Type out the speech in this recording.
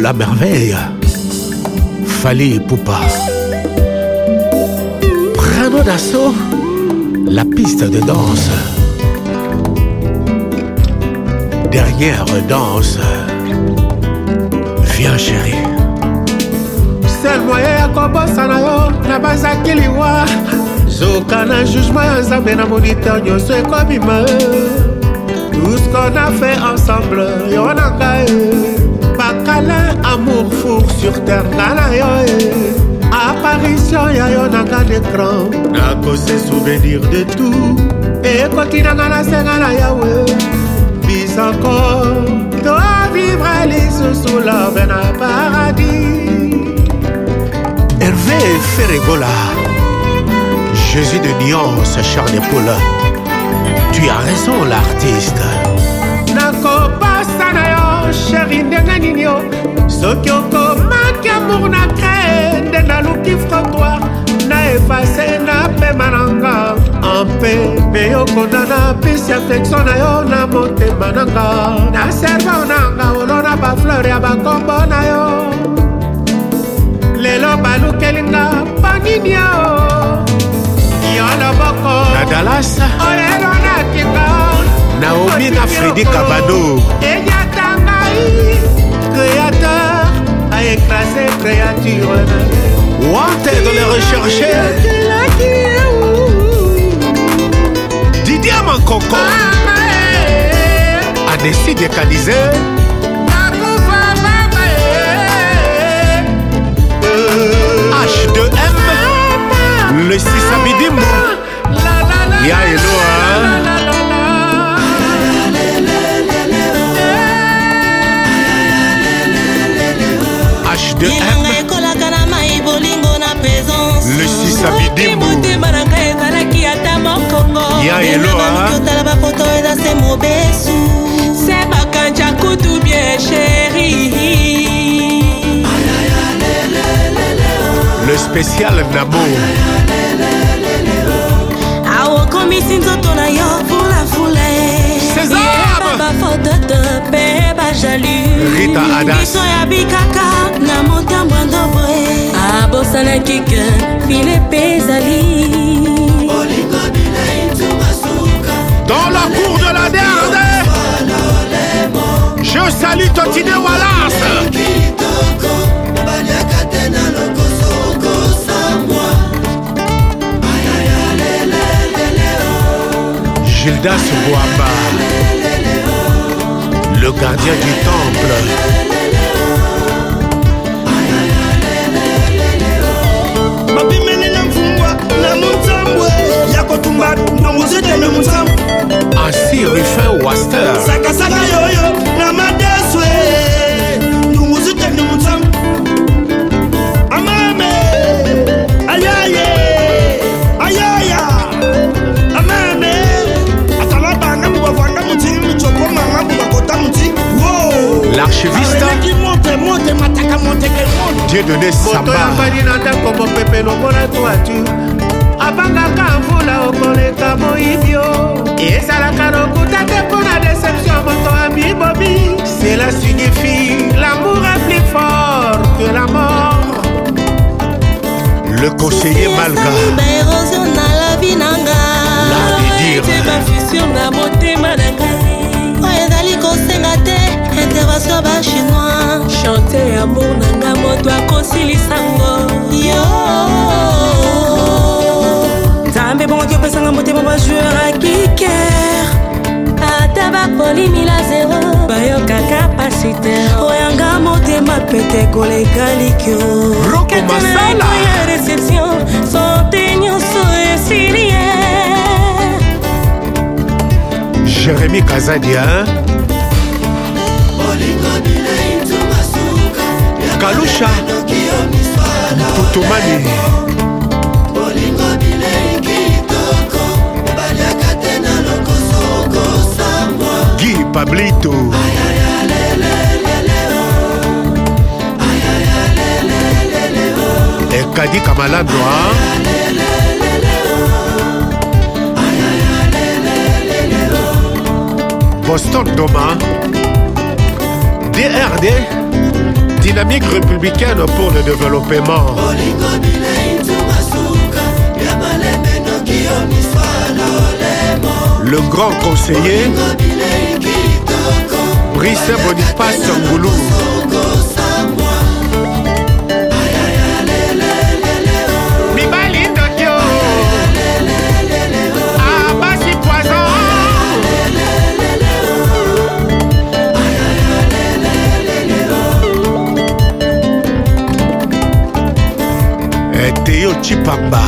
la merveille. Fallait Poupa. Prenons d'assaut la piste de danse. Dernière danse. Viens chérie. ça n'a pas yo qui liwa à na jugement mène à mon moniteur nyonso ekobima tout ce qu'on a fait ensemble sur terre tala yo eh. apparition ya yo na nga d'écran nakose souvenir de tout ekoti nanga nasenga na yawe eh. bisako tovivre lisusu lobe na paradis hervé feregola jésus de diance charles de poule tu as raison l'artiste nakopasa na yo sheri ndenge nini yo soki oko na mpe me okona napesi afektio na yo na motema nanga na servo nanga olona bafleur ya bakombo na yo lelo balukelinga panini yao yo loboko na dalasa olelo nakinga naomi na fredi kabado enyata ngai créateur a écrasé créature wanted le recherché décide ekalize H2M le sisabidimu ya eloa H2M ekolaka na mai bolingo na présence na ngai ezalaki ata mokongo ya eloa otala bafoto eza se mobesu spécial nabo aokomisi nzoto na yo fulafula bafototo mpe bajalubiso ya bikaka na motambo ndoboe abosanaki ke file mpe ezali Gildas Boaba, le gardien du temple. dieu donné moto yambani na ndako mopepe lokola toiture abangaka mvula okoleka moyibio ezalaka lokuta te mpo na deception moto amibobi cela signifie lamour est plus fort que la mort le conseiller malga baérosion na lavi na ngai na motema na ngai oyo ezali kosenga te intervention bache osilisango yo nzambe bongoki opesanga motema bajoueur akiker ata bapolimila zero bayokaka pasiter oyanga motema pete koleka likyo rokomasala réception sante nyonso esilie jérémi kazadia otomani bolingo bilei kitoko baliaka te na lokoso okosambwa gi pablito ekadi kamalandwa boston doma drd dynamique républicaine pour le développement. Le grand conseiller Brice Boniface Sangoulou. Teotipambá.